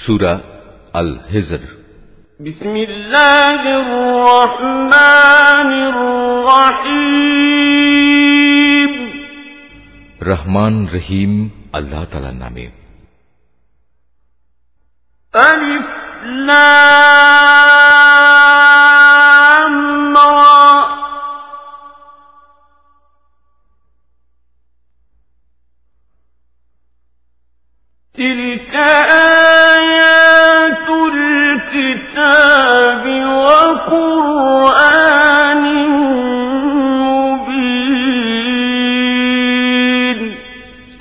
সুরা আল হেজর بسم الله الرحمن الرحيم রহমান রহিম আল্লাহ তালার নামে ألف لام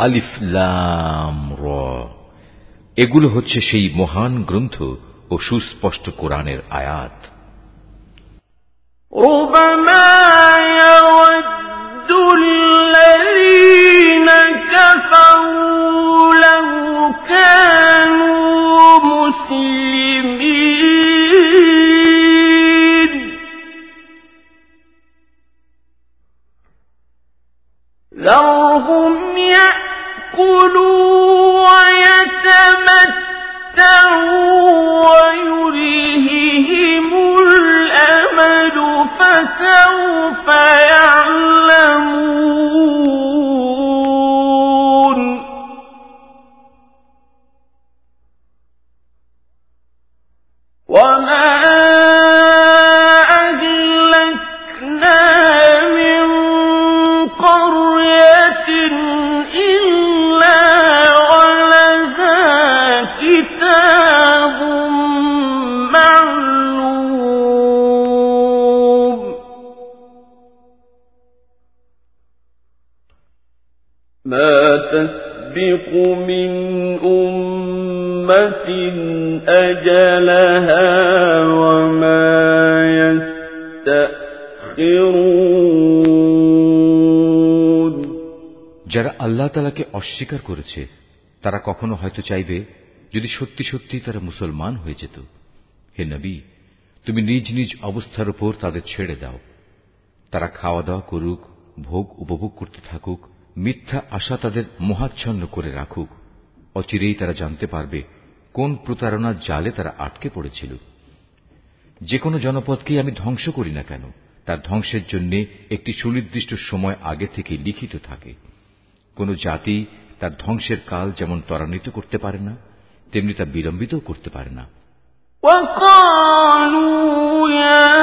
আলিফ লাম র এগুলো হচ্ছে সেই মহান গ্রন্থ ও সুস্পষ্ট কোরআনের আয়াত ربما يود الذين كفروا لو كانوا مسلمين فسوف يعلم অস্বীকার করেছে, তারা কখনো হয়তো চাইবে যদি সত্যি সত্যি তারা মুসলমান হয়ে যেত। হে নবী, তুমি নিজ নিজ অবস্থার উপর তাদের ছেড়ে দাও। তারা খাওয়া দাওয়া করুক, ভোগ উপভোগ করতে থাকুক, মিথ্যা আশা তাদের মোহাচ্ছন্ন করে রাখুক। অচিরেই তারা জানতে পারবে কোন প্রতারণার জালে তারা আটকে পড়েছিল। যে কোনো জনপদকেই আমি ধ্বংস করি না কেন, তার ধ্বংসের জন্য একটি সুনির্দিষ্ট সময় আগে থেকে লিখিত থাকে। কোন জাতি তার ধ্বংসের কাল যেমন ত্বরান্বিত করতে পারে না তেমনি তা বিলম্বিতও করতে পারে না وقالوا يا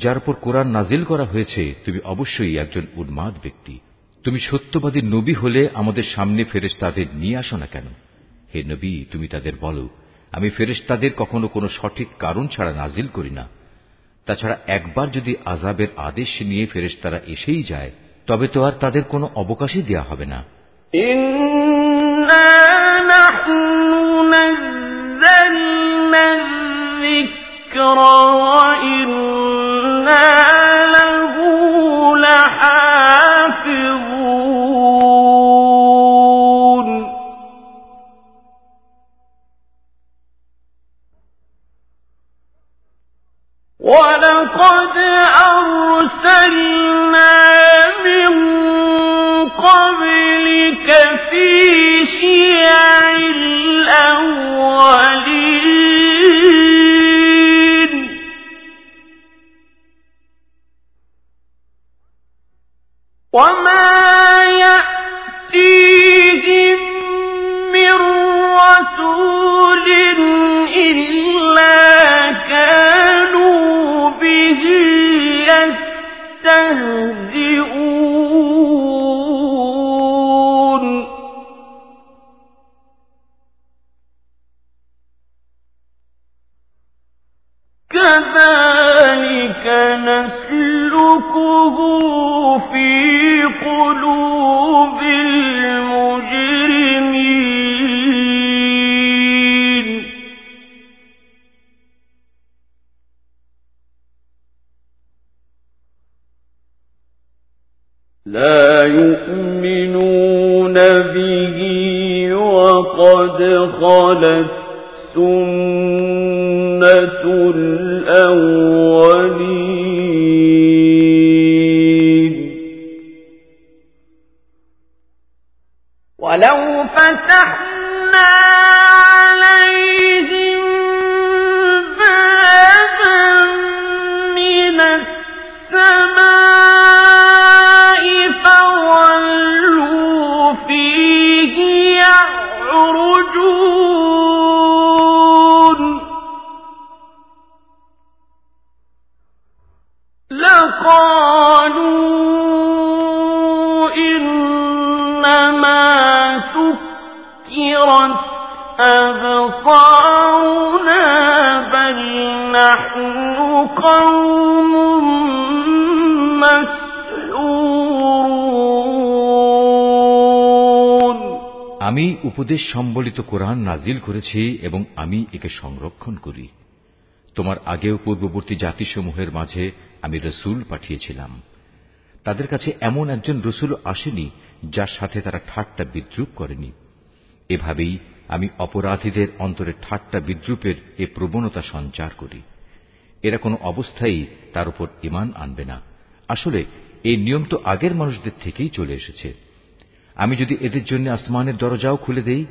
যার উপর কোরআন নাজিল করা হয়েছে তুমি অবশ্যই একজন উন্মাদ ব্যক্তি তুমি সত্যবাদী নবী হলে আমাদের সামনে ফেরেশতাদের নিয়ে আসো না কেন হে নবী তুমি তাদের বলো আমি ফেরেশতাদের কখনো কোনো সঠিক কারণ ছাড়া নাজিল করি না তাছাড়া একবার যদি আজাবের আদেশ নিয়ে ফেরেশতারা এসেই যায় তবে তো আর তাদের কোনো অবকাশই দেয়া হবে না إنا ما لا يؤمنون به وقد خلت سنة الأولين উপদেশ সম্বলিত কোরআন নাজিল করেছি এবং আমি একে সংরক্ষণ করি। তোমার আগেও পূর্ববর্তী জাতিসমূহের মাঝে আমি রসুল পাঠিয়েছিলাম। তাদের কাছে এমন একজন রসুল আসেনি যার সাথে তারা ঠাট্টা বিদ্রুপ করেনি। এভাবেই আমি অপরাধীদের অন্তরে ঠাট্টা বিদ্রুপের এ প্রবণতা সঞ্চার করি। এরা কোনো অবস্থায় তার উপর ইমান আনবে না। আসলে এই নিয়ম তো আগের মানুষদের থেকেই চলে এসেছে। আমি যদি এদের জন্য আসমানের দরজাও খুলে দেই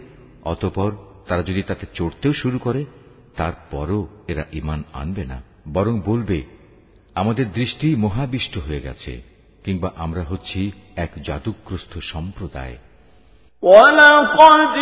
অতপর তারা যদি তাতে চড়তেও শুরু করে তারপরও এরা ইমান আনবে না বরং বলবে আমাদের দৃষ্টি মহাবিষ্ট হয়ে গেছে কিংবা আমরা হচ্ছি এক জাদুগ্রস্ত সম্প্রদায় ولقد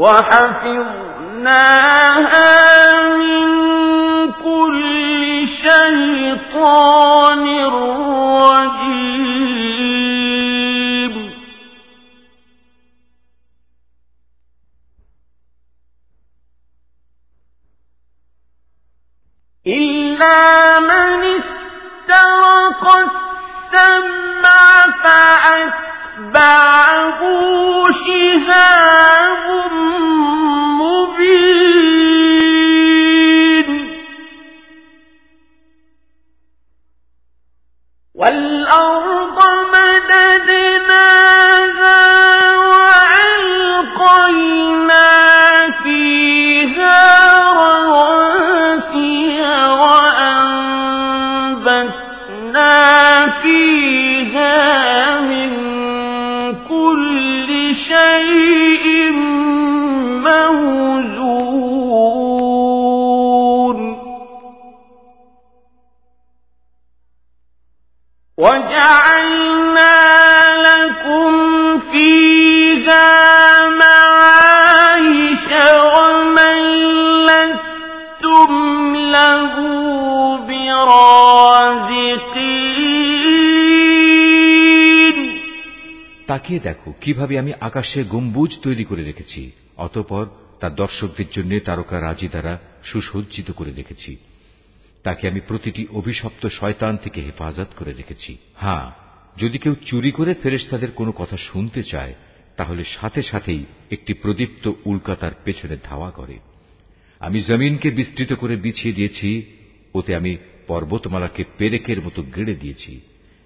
وحفظناها من كل شيطان رجيم. إلا من استرق السمع فأتبعه شهاب তাকিয়ে দেখো, কীভাবে আমি আকাশে গম্বুজ তৈরি করে রেখেছি, অতপর তার দর্শকদের জন্য তারকা রাজি দ্বারা সুসজ্জিত করে রেখেছি। তাকে আমি প্রতিটি অভিশপ্ত শয়তান থেকে হেফাজত করে রেখেছি। হ্যাঁ যদি কেউ চুরি করে ফেরেশতাদের কোনো কথা শুনতে চায়, তাহলে সাথে সাথেই একটি প্রদীপ্ত উল্কা তার পেছনে ধাওয়া করে। আমি জমিনকে বিস্তৃত করে বিছিয়ে দিয়েছি, ওতে আমি পর্বতমালাকে পেরেকের মতো গেড়ে দিয়েছি,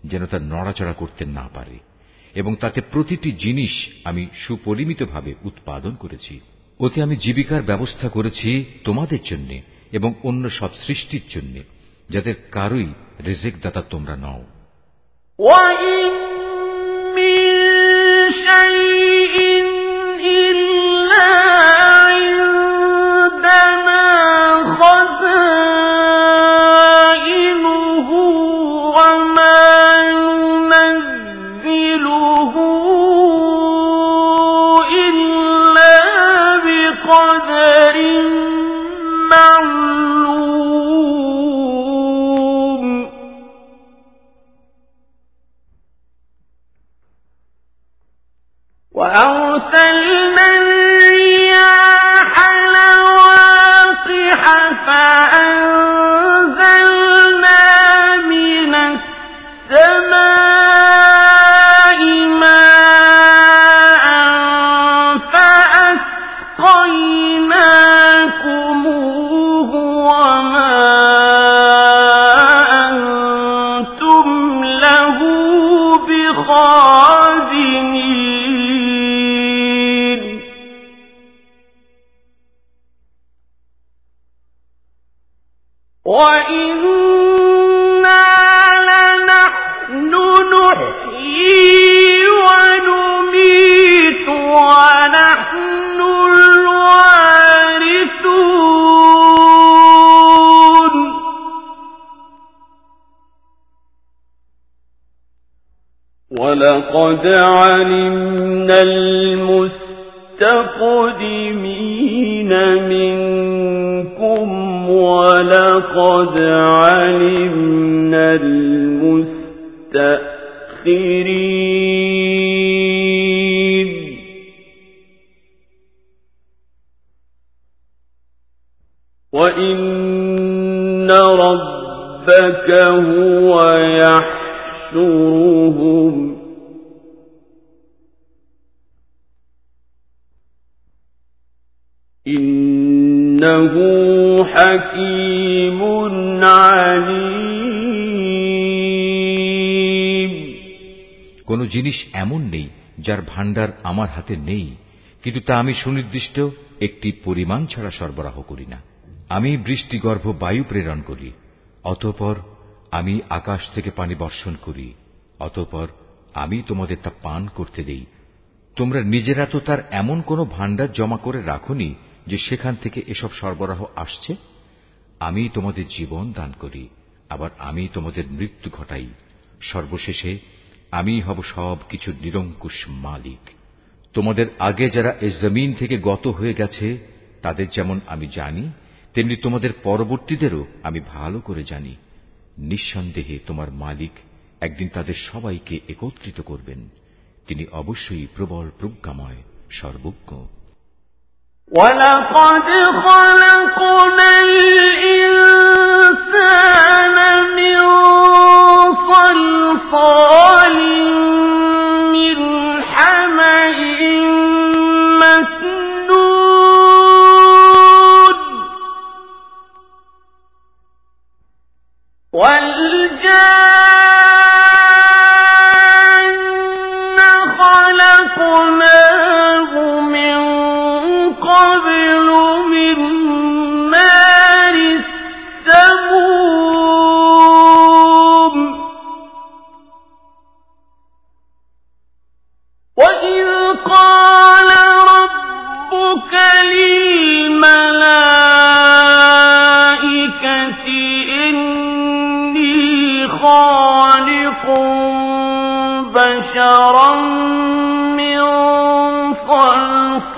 যেন তা নড়াচড়া করতে না পারে। এবং তাতে প্রতিটি জিনিস আমি সুপরিমিতভাবে উৎপাদন করেছি ওতে আমি জীবিকার ব্যবস্থা করেছি তোমাদের জন্য এবং অন্য সব সৃষ্টির জন্য যাদের কারোই রেজেক দাতা তোমরা নও وإن وأرسلنا ولقد علمنا المستقدمين منكم ولقد علمنا المستأخرين وإن ربك هو يحشرهم إنه حكيم عليم কোন জিনিস এমন নেই যার ভাণ্ডার আমার হাতে নেই কিন্তু তা আমি সুনির্দিষ্ট একটি পরিমাণ ছাড়া সরবরাহ করি না আমি বৃষ্টিগর্ভ বায়ু প্রেরণ করি অতঃপর আমি আকাশ থেকে পানি বর্ষণ করি, অতঃপর আমি তোমাদের তা পান করতে দেই। তোমরা নিজেরা তো তার এমন কোন ভাণ্ডার জমা করে রাখনি যে সেখান থেকে এসব সরবরাহ আসছে? আমি তোমাদের জীবন দান করি, আবার আমি তোমাদের মৃত্যু ঘটাই। সর্বশেষে আমি হব সব কিছুর নিরঙ্কুশ মালিক। তোমাদের আগে যারা এ জমিন থেকে গত হয়ে গেছে, তাদের যেমন আমি জানি, তেমনি তোমাদের পরবর্তীদেরও আমি ভালো করে জানি। নিঃসন্দেহে তোমার মালিক একদিন তাদের সবাইকে একত্রিত করবেন তিনি অবশ্যই প্রবল প্রজ্ঞাময় সর্বজ্ঞ ولقد خلقنا الإنسان من صلصال والجان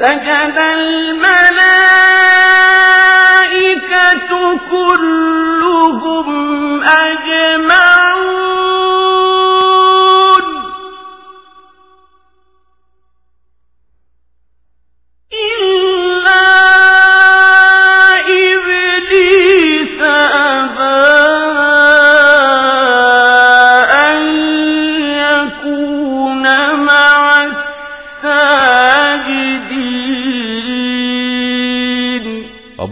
فسجد الملائكة كلهم أجمعون.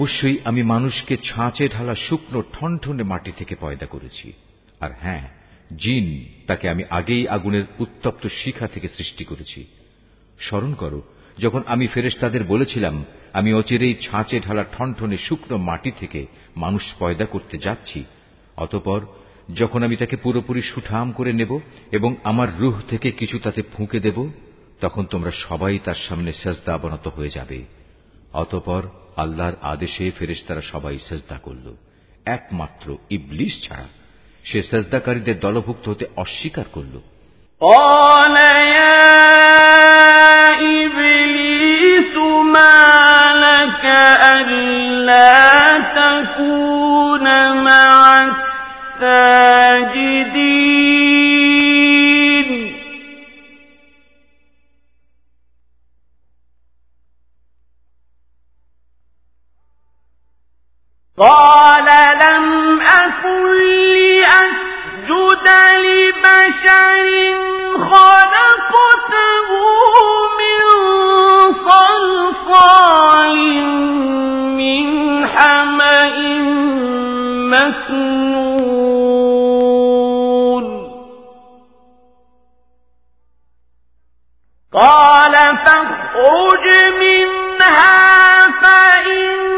অবশ্যই আমি মানুষকে ছাঁচে ঢালা শুকনো ঠনঠনে মাটি থেকে পয়দা করেছি। আর হ্যাঁ জিন তাকে আমি আগেই আগুনের উত্তপ্ত শিখা থেকে সৃষ্টি করেছি। স্মরণ করো, যখন আমি ফেরেশতাদের বলেছিলাম, আমি অচিরেই ছাঁচে ঢালা ঠনঠনে শুকনো মাটি থেকে মানুষ পয়দা করতে যাচ্ছি, অতপর যখন আমি তাকে পুরোপুরি সুঠাম করে নেব এবং আমার রুহ থেকে কিছু তাতে ফুঁকে দেব, তখন তোমরা সবাই তার সামনে সেজদা অবনত হয়ে যাবে। অতপর আল্লাহর আদেশে ফেরেস তারা সবাই সেজদা করল। একমাত্র ইবলিস ছাড়া সে সেজদাকারীদের দলভুক্ত হতে অস্বীকার করল। ইবলিস মা قال لم أكن لأسجد لبشر خلقته من صلصال من حمأ مسنون. قال فاخرج منها فإنك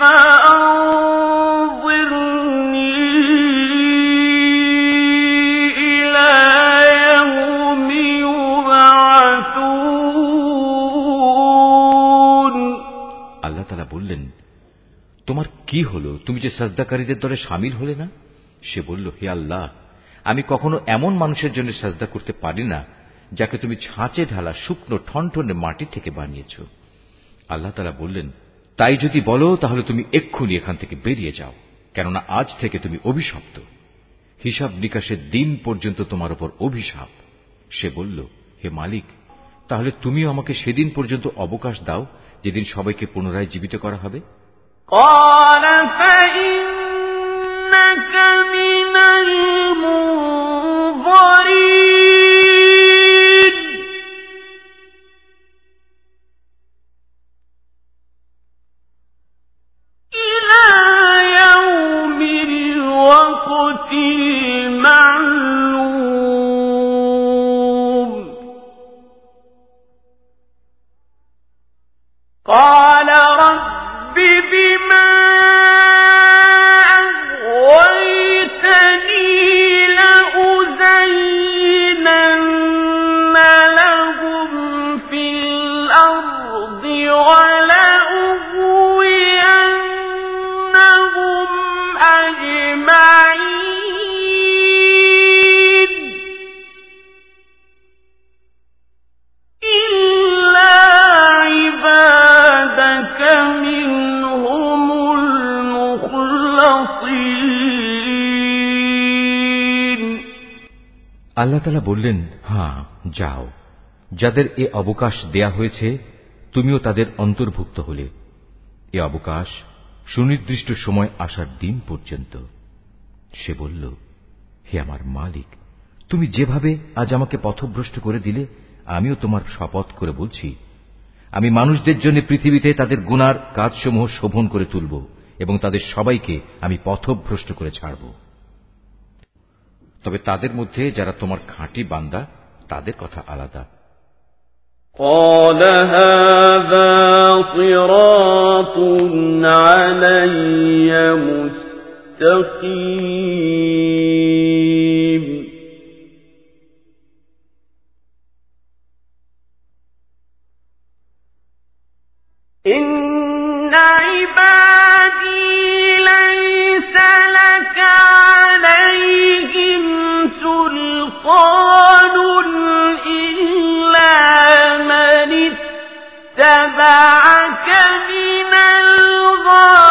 তোমার কি হলো? তুমি যে সাজদাকারীদের দলে সামিল হলে না? সে বলল, হে আল্লাহ, আমি কখনো এমন মানুষের জন্য সাজদা করতে পারি না, যাকে তুমি ছাঁচে ঢালা শুকনো ঠনঠনে মাটি থেকে বানিয়েছ। আল্লাহ তালা বললেন তাই যদি বলো তাহলে তুমি এক্ষুনি এখান থেকে বেরিয়ে যাও কেননা আজ থেকে তুমি অভিশপ্ত হিসাব নিকাশের দিন পর্যন্ত তোমার উপর অভিশাপ সে বলল হে মালিক তাহলে তুমিও আমাকে সেদিন পর্যন্ত অবকাশ দাও যেদিন সবাইকে পুনরায় জীবিত করা হবে قال فإنك من المنظرين আল্লাহ তালা বললেন হ্যাঁ যাও। যাদের এ অবকাশ দেয়া হয়েছে, তুমিও তাদের অন্তর্ভুক্ত হলে। এ অবকাশ সুনির্দিষ্ট সময় আসার দিন পর্যন্ত। সে বলল, হে আমার মালিক, তুমি যেভাবে আজ আমাকে পথভ্রষ্ট করে দিলে, আমিও তোমার শপথ করে বলছি। আমি মানুষদের জন্য পৃথিবীতে তাদের গুনার কাজসমূহ শোভন করে তুলব এবং তাদের সবাইকে আমি পথভ্রষ্ট করে ছাড়ব। তবে তাদের মধ্যে যারা তোমার খাঁটি বান্দা তাদের কথা আলাদা قال هذا صراط علي مستقيم إن عبادي ليس سلطان إلا من اتبعك من الغاوين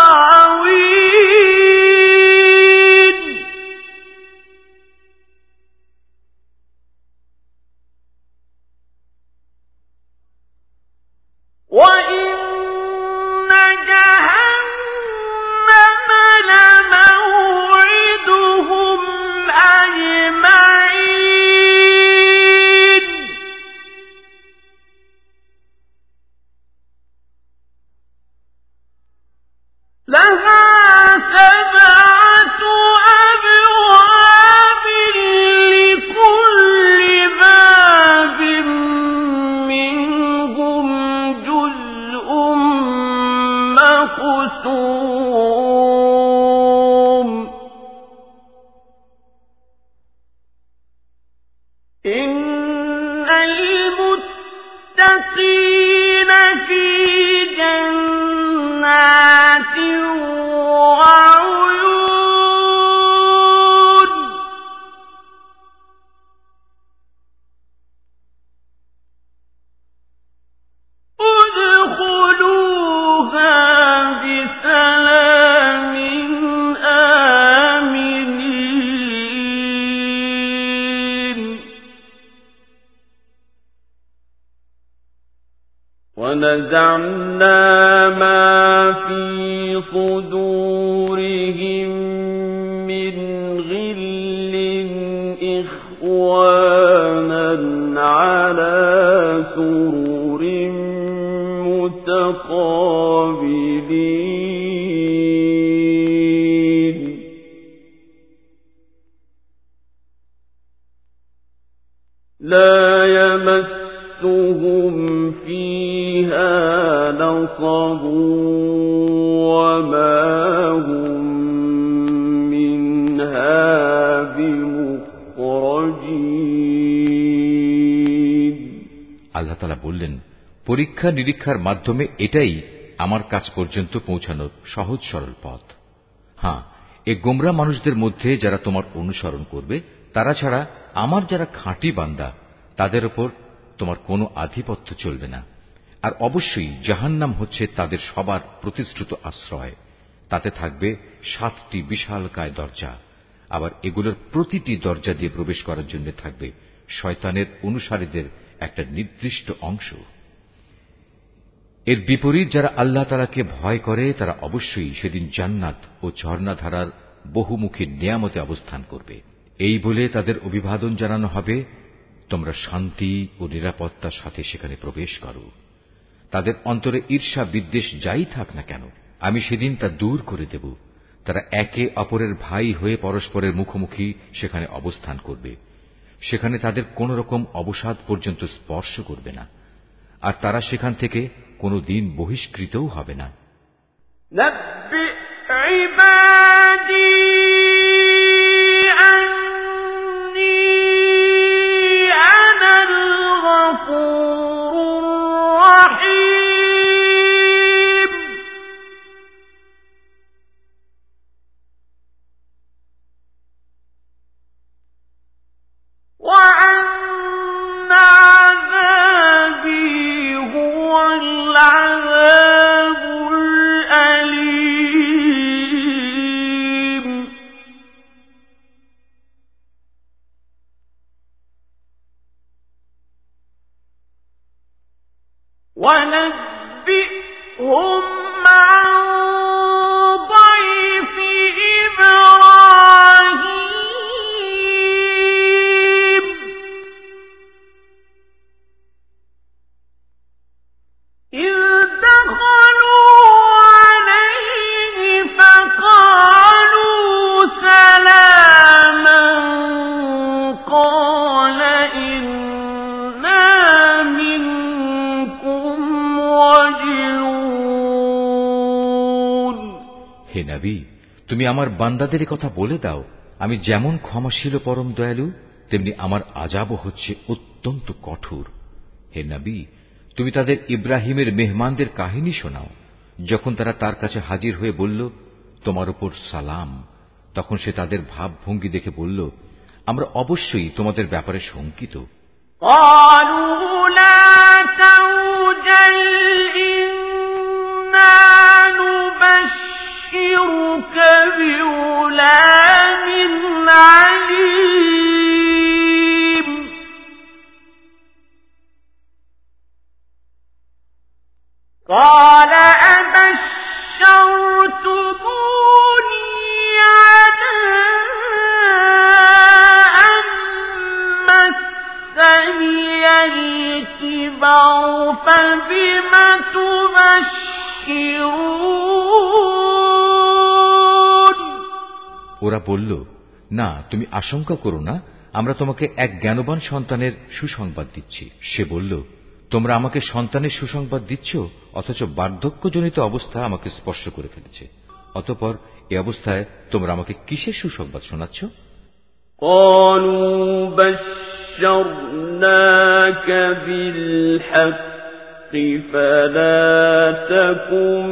ونزعنا ما في صدورهم من غل إخوانا على سرور متقابل পরীক্ষা নিরীক্ষার মাধ্যমে এটাই আমার কাছ পর্যন্ত পৌঁছানোর সহজ সরল পথ। হ্যাঁ এ গোমরা মানুষদের মধ্যে যারা তোমার অনুসরণ করবে, তারা ছাড়া আমার যারা খাঁটি বান্দা, তাদের ওপর তোমার কোনো আধিপত্য চলবে না। আর অবশ্যই জাহান্নাম হচ্ছে তাদের সবার প্রতিশ্রুত আশ্রয়। তাতে থাকবে সাতটি বিশালকায় দরজা। আবার এগুলোর প্রতিটি দরজা দিয়ে প্রবেশ করার জন্য থাকবে শয়তানের অনুসারীদের একটা নির্দিষ্ট অংশ। এর বিপরীত যারা আল্লাহ তালাকে ভয় করে, তারা অবশ্যই সেদিন জান্নাত ও ঝর্ণাধারার বহুমুখী নিয়ামতে অবস্থান করবে। এই বলে তাদের অভিবাদন জানানো হবে, তোমরা শান্তি ও নিরাপত্তার সাথে সেখানে প্রবেশ করো। তাদের অন্তরে ঈর্ষা বিদ্বেষ যাই থাক না কেন, আমি সেদিন তা দূর করে দেব। তারা একে অপরের ভাই হয়ে পরস্পরের মুখোমুখি সেখানে অবস্থান করবে। সেখানে তাদের কোন রকম অবসাদ পর্যন্ত স্পর্শ করবে না। আর তারা সেখান থেকে কোনো দিন বহিষ্কৃতও হবে না। আমার বান্দাদের কথা বলে দাও। আমি যেমন ক্ষমাশীল পরম দয়ালু, তেমনি আমার আজাবও হচ্ছে অত্যন্ত কঠোর। হে নবী, তুমি তাদের ইব্রাহিমের মেহমানদের কাহিনী শোনাও। যখন তারা তার কাছে হাজির হয়ে বলল, তোমার উপর সালাম। তখন সে তাদের ভাবভঙ্গি দেখে বলল, আমরা অবশ্যই তোমাদের ব্যাপারে শঙ্কিত। نبشرك بغلام عليم. قال أبشرتموني على أن مسني الكبر فبم تبشرون؟ ওরা বলল না তুমি আশঙ্কা করো না আমরা তোমাকে এক জ্ঞানবান সন্তানের সুসংবাদ দিচ্ছি সে বলল তোমরা আমাকে সন্তানের সুসংবাদ দিচ্ছ অথচ বার্ধক্যজনিত অবস্থা আমাকে স্পর্শ করে ফেলেছে অতপর এ অবস্থায় তোমরা আমাকে কিসের সুসংবাদ শোনাচ্ছ قالوا بشرناك بالحق فلا تكن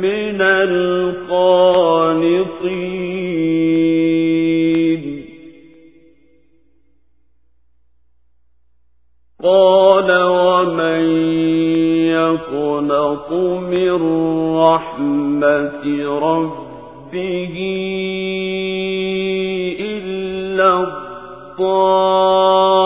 من القانطين. قال ومن يقنط من رحمة ربه إلا الضالون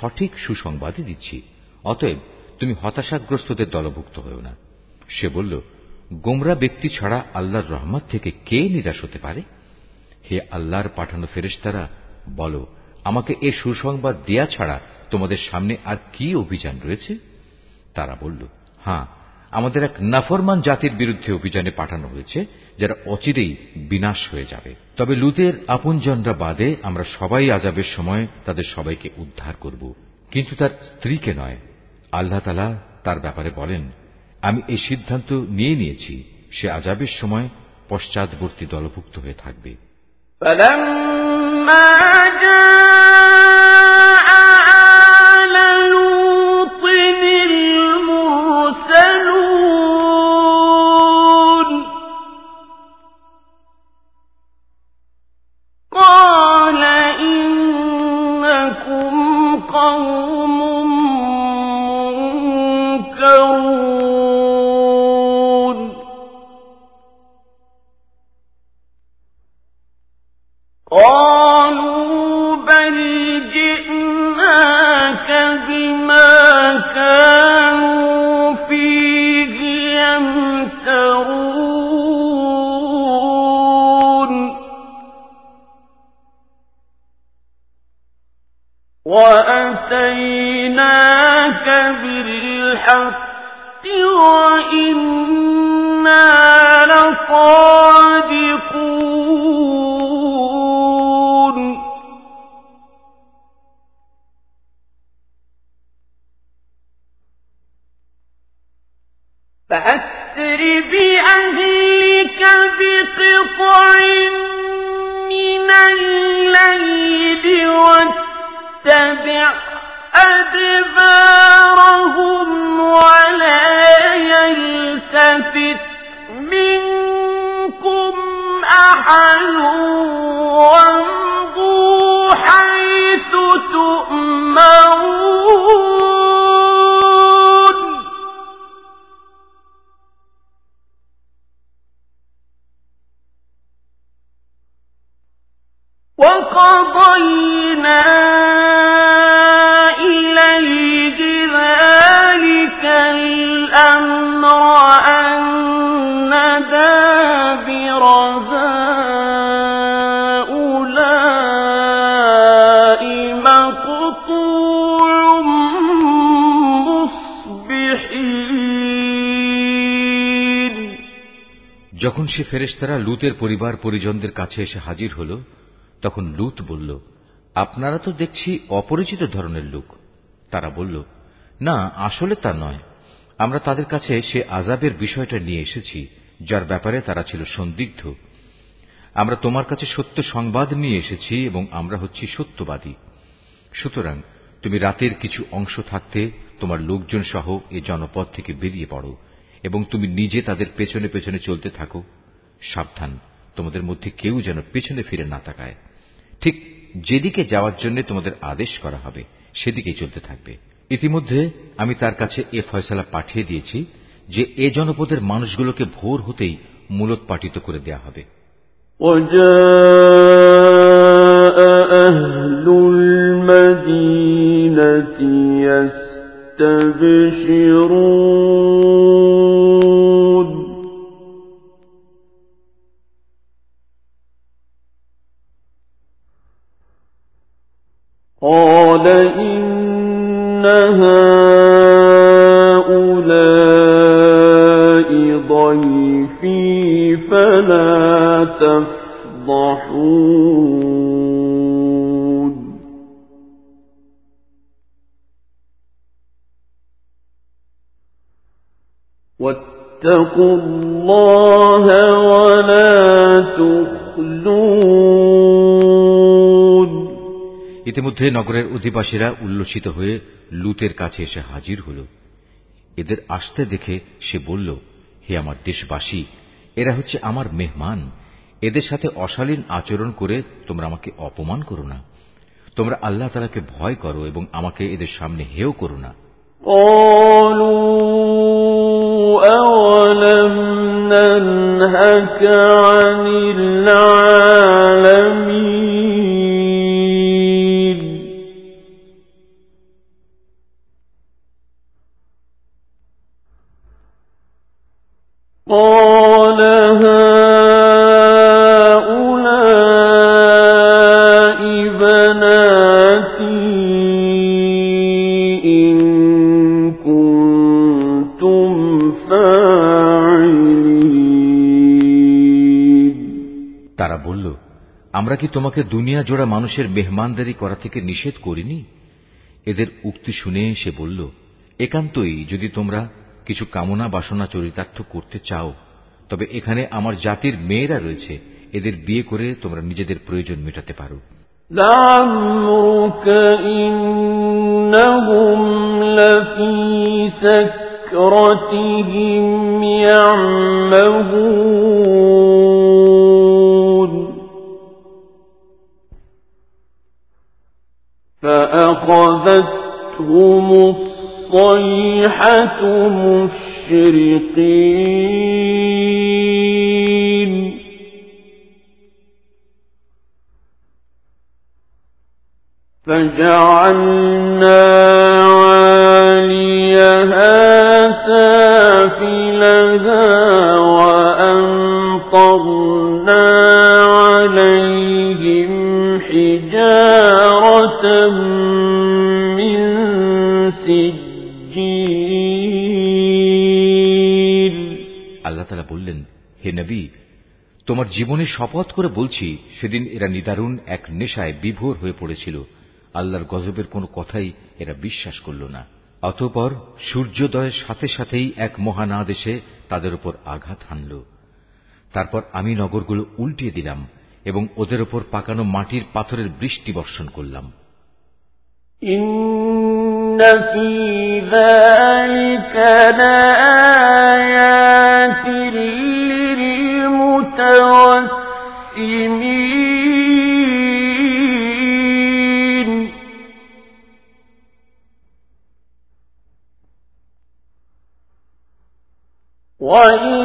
সঠিক সুসংবাদই দিচ্ছি। অতএব তুমি হতাশাগ্রস্তদের দলভুক্ত হও না। সে বলল, গোমরা ব্যক্তি ছাড়া আল্লাহর রহমত থেকে কে নিরাশ হতে পারে? হে আল্লাহর পাঠানো ফেরেশতারা, বলো, আমাকে এ সুসংবাদ দেয়া ছাড়া তোমাদের সামনে আর কি অভিযান রয়েছে? তারা বলল হ্যাঁ আমাদের এক নাফরমান জাতির বিরুদ্ধে অভিযানে পাঠানো হয়েছে যারা অচিরেই বিনাশ হয়ে যাবে তবে লুতের আপনজনরা বাদে আমরা সবাই আজাবের সময় তাদের সবাইকে উদ্ধার করব কিন্তু তার স্ত্রীকে নয় আল্লাহ তালা তার ব্যাপারে বলেন আমি এই সিদ্ধান্ত নিয়ে নিয়েছি সে আজাবের সময় পশ্চাৎবর্তী দলভুক্ত হয়ে থাকবে فلما جاء সে ফেরেশতারা লুতের পরিবার পরিজনদের কাছে এসে হাজির হল। তখন লুত বলল, আপনারা তো দেখছি অপরিচিত ধরনের লোক। তারা বলল, না, আসলে তা নয়। আমরা তাদের কাছে সে আজাবের বিষয়টা নিয়ে এসেছি, যার ব্যাপারে তারা ছিল সন্দিগ্ধ। আমরা তোমার কাছে সত্য সংবাদ নিয়ে এসেছি এবং আমরা হচ্ছি সত্যবাদী। সুতরাং তুমি রাতের কিছু অংশ থাকতে তোমার লোকজন সহ এ জনপদ থেকে বেরিয়ে পড়ো এবং তুমি নিজে তাদের পেছনে পেছনে চলতে থাকো। সাবধান তোমাদের মধ্যে কেউ যেন পেছনে ফিরে না তাকায় ঠিক যেদিকে যাওয়ার জন্য তোমাদের আদেশ করা হবে সেদিকে চলতে থাকবে ইতিমধ্যে আমি তার কাছে এ ফয়সলা পাঠিয়ে দিয়েছি যে এ জনপদের মানুষগুলোকে ভোর হতেই মূলোৎপাটিত করে দেয়া হবে وجاء أهل المدينة يستبشرون واتقوا الله ولا تخلون ইতিমধ্যে নগরের অধিবাসীরা উল্লসিত হয়ে লুতের কাছে এসে হাজির হল এদের আসতে দেখে সে বলল হে আমার দেশবাসী এরা হচ্ছে আমার মেহমান এদের সাথে অশালীন আচরণ করে তোমরা আমাকে অপমান করো না তোমরা আল্লাহ তালাকে ভয় করো এবং আমাকে এদের সামনে হেও করো না قالوا أولم ننهك عن العالمين قال তোমাকে দুনিয়া জোড়া মানুষের মেহমানদারি করা থেকে নিষেধ করিনি এদের উক্তি শুনে সে বলল একান্তই যদি তোমরা কিছু কামনা বাসনা চরিতার্থ করতে চাও তবে এখানে আমার জাতির মেয়েরা রয়েছে এদের বিয়ে করে তোমরা নিজেদের প্রয়োজন মেটাতে পারো لعمرك إنهم لفي سكرتهم يعمهون فأخذتهم الصيحة مشرقين. فجعلنا عاليها سافلها وأمطرنا عليهم حجارة من سجيل আল্লাহ তালা বললেন হে নবী তোমার জীবনে শপথ করে বলছি সেদিন এরা নিদারুণ এক নেশায় বিভোর হয়ে পড়েছিল আল্লাহর গজবের কোনো কথাই এরা বিশ্বাস করল না অতঃপর সূর্যোদয়ের সাথে সাথেই এক মহান আদেশে তাদের উপর আঘাত হানল তারপর আমি নগরগুলো উল্টিয়ে দিলাম এবং ওদের ওপর পাকানো মাটির পাথরের বৃষ্টি বর্ষণ করলাম إن في ذلك لآيات للمتوسمين وإنها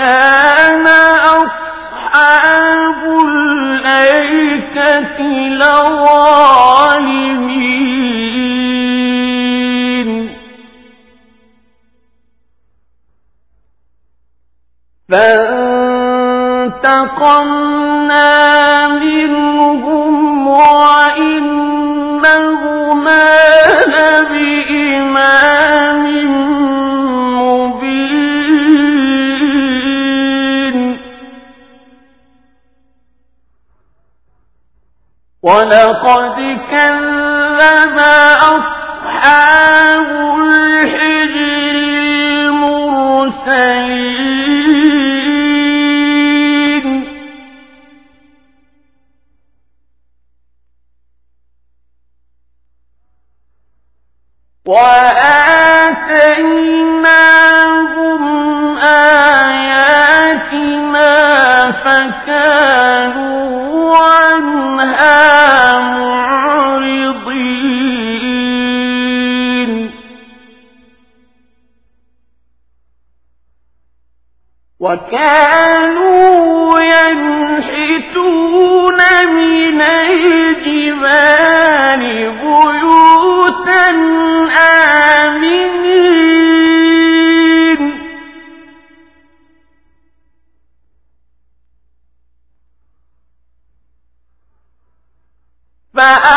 كان أصحاب الأيكة لظالمين. فانتقمنا منهم وإنهما لبإمام ولقد كذب أصحاب الحجر المرسلين. وآتيناهم آياتنا فكانوا وكانوا ينحتون من الجبال بيوتا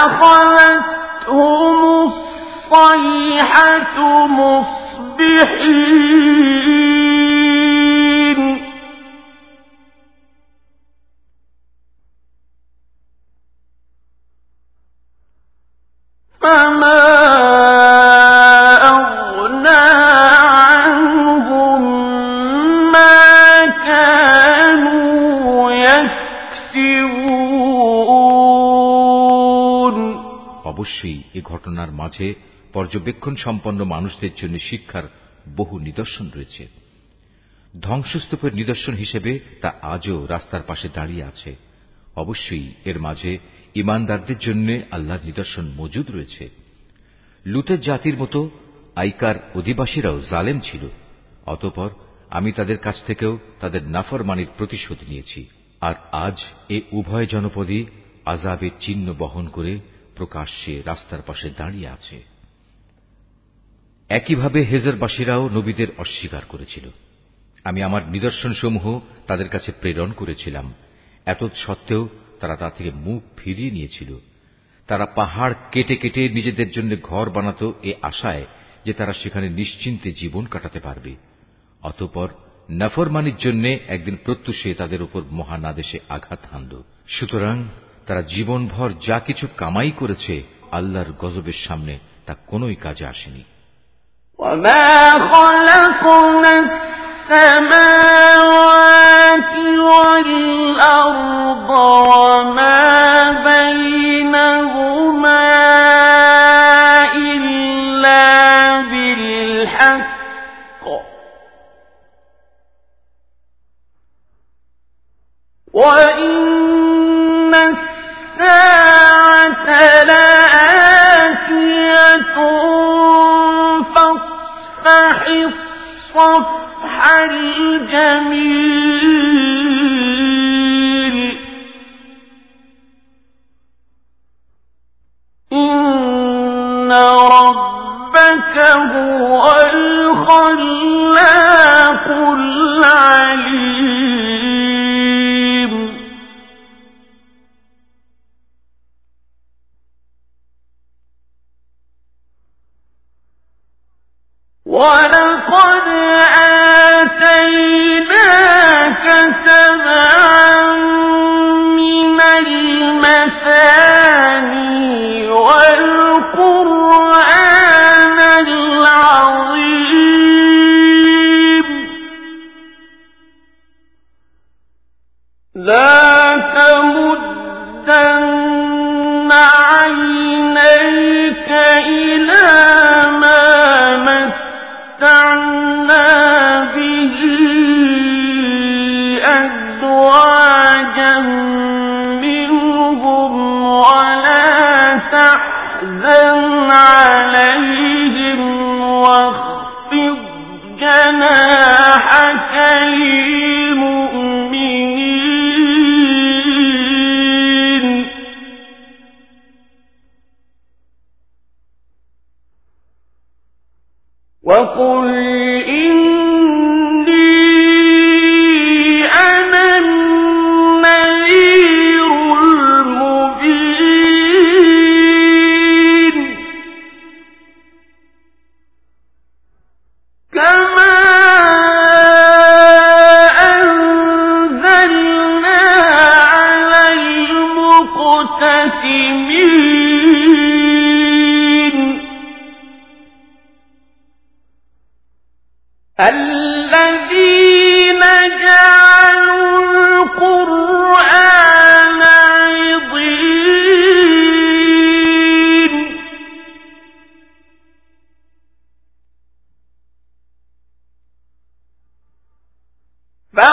فأخذتهم الصيحة مصبحين. ঘটনার মাঝে পর্যবেক্ষণ সম্পন্ন মানুষদের জন্য শিক্ষার বহু নিদর্শন রয়েছে। ধ্বংসস্তূপের নিদর্শন হিসেবে তা আজও রাস্তার পাশে দাঁড়িয়ে আছে। অবশ্যই এর মাঝে ইমানদারদের জন্য আল্লাহর নিদর্শন মজুদ রয়েছে। লুতের জাতির মতো আইকার অধিবাসীরাও জালেম ছিল। অতপর আমি তাদের কাছ থেকেও তাদের নাফরমানির প্রতিশোধ নিয়েছি। আর আজ এ উভয় জনপদই আজাবের চিহ্ন বহন করে প্রকাশ্যে রাস্তার পাশে দাঁড়িয়ে আছে। একইভাবে হেজারবাসীরাও নবীদের অস্বীকার করেছিল। আমি আমার নিদর্শনসমূহ তাদের কাছে প্রেরণ করেছিলাম। এত সত্ত্বেও তারা তা থেকে মুখ ফিরিয়ে নিয়েছিল। তারা পাহাড় কেটে কেটে নিজেদের জন্য ঘর বানাত এ আশায় যে তারা সেখানে নিশ্চিন্তে জীবন কাটাতে পারবে। অতপর নফরমানির জন্য একদিন প্রত্যুষে তাদের উপর মহানাদেশে আঘাত হানল। সুতরাং তারা জীবনভর যা কিছু কামাই করেছে আল্লাহর গজবের সামনে তা কোনোই কাজে আসেনি وما خلقنا السماوات والأرض وما بينهما إلا بالحق وإن فاصفح الصفح الجميل. إن ربك هو الخلاق العليم. ولقد آتيناك سبعا من المثاني والقرآن العظيم. لا تمدن عينيك إلى متعنا به أزواجا منهم ولا تحزن عليهم واخفض جناحك وقل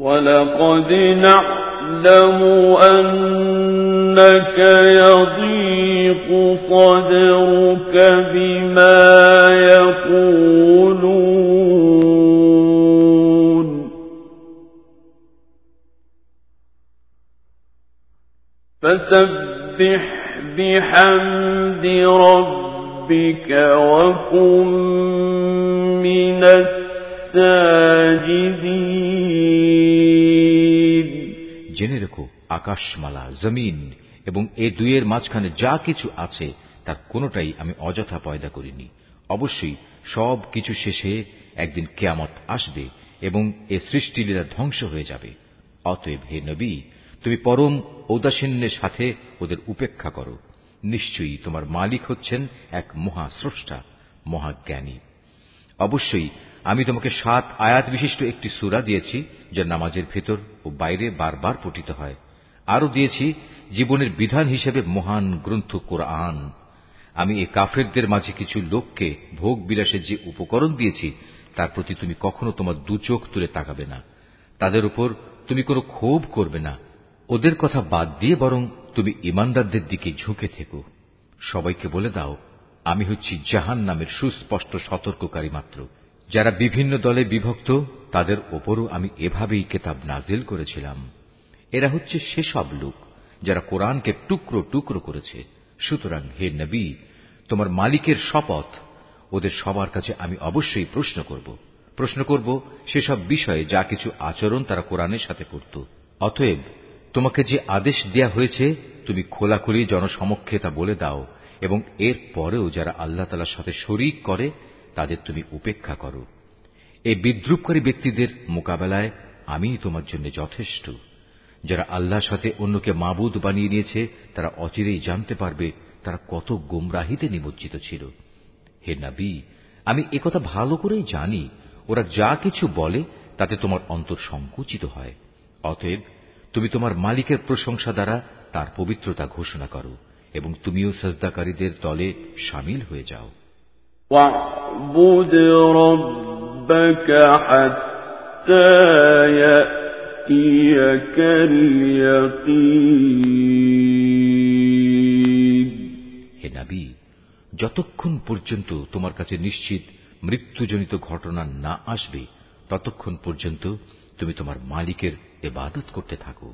ولقد نعلم أنك يضيق صدرك بما يقولون. فسبح بحمد ربك وكن من الساجدين জেনে রেখো, আকাশমালা, জমিন এবং এ দুইয়ের মাঝখানে যা কিছু আছে, তার কোনোটাই আমি অযথা পয়দা করিনি। অবশ্যই সব কিছু শেষে একদিন কেয়ামত আসবে এবং এ সৃষ্টিলীলা ধ্বংস হয়ে যাবে। অতএব হে নবী, তুমি পরম ঔদাসীন্যের সাথে ওদের উপেক্ষা করো। নিশ্চয়ই তোমার মালিক হচ্ছেন এক মহাস্রষ্টা, মহাজ্ঞানী। অবশ্যই আমি তোমাকে সাত আয়াত বিশিষ্ট একটি সুরা দিয়েছি, যা নামাজের ভেতর ও বাইরে বারবার পঠিত হয়। আরও দিয়েছি, জীবনের বিধান হিসেবে মহান গ্রন্থ কোরআন। আমি এ কাফেরদের মাঝে কিছু লোককে ভোগ বিলাসের যে উপকরণ দিয়েছি, তার প্রতি তুমি কখনো তোমার দু চোখ তুলে তাকাবে না। তাদের উপর তুমি কোনো ক্ষোভ করবে না। ওদের কথা বাদ দিয়ে বরং তুমি ইমানদারদের দিকে ঝুঁকে থেকো। সবাইকে বলে দাও, আমি হচ্ছি জাহান নামের সুস্পষ্ট সতর্ককারী মাত্র। যারা বিভিন্ন দলে বিভক্ত, তাদের ওপরও আমি এভাবেই কেতাব নাজিল করেছিলাম। এরা হচ্ছে সেসব লোক যারা কোরআনকে টুকরো টুকরো করেছে। সুতরাং হে নবী, তোমার মালিকের শপথ, ওদের সবার কাছে আমি অবশ্যই প্রশ্ন করব। প্রশ্ন করব, সেসব বিষয়ে যা কিছু আচরণ তারা কোরআনের সাথে করত। অতএব, তোমাকে যে আদেশ দেয়া হয়েছে, তুমি খোলাখুলি জনসমক্ষে তা বলে দাও এবং এর পরেও যারা আল্লাহ তালার সাথে শরিক করে তাদের তুমি উপেক্ষা করো। এই বিদ্রুপকারী ব্যক্তিদের মোকাবেলায় আমি তোমার জন্য যথেষ্ট। যারা আল্লাহর সাথে অন্যকে মাবুদ বানিয়ে নিয়েছে, তারা অচিরেই জানতে পারবে তারা কত গুমরাহিতে নিমজ্জিত ছিল। হে নাবি, আমি একথা ভালো করেই জানি। ওরা যা কিছু বলে, তাতে তোমার অন্তর সংকুচিত হয়। অতএব তুমি তোমার মালিকের প্রশংসা দ্বারা তার পবিত্রতা ঘোষণা করো এবং তুমিও সজদাকারীদের দলে সামিল হয়ে যাও। واعبد ربك حتى يأتيك اليقين হে নাবি যতক্ষণ পর্যন্ত তোমার কাছে নিশ্চিত মৃত্যুজনিত ঘটনা না আসবে ততক্ষণ পর্যন্ত তুমি তোমার মালিকের এবাদত করতে থাকো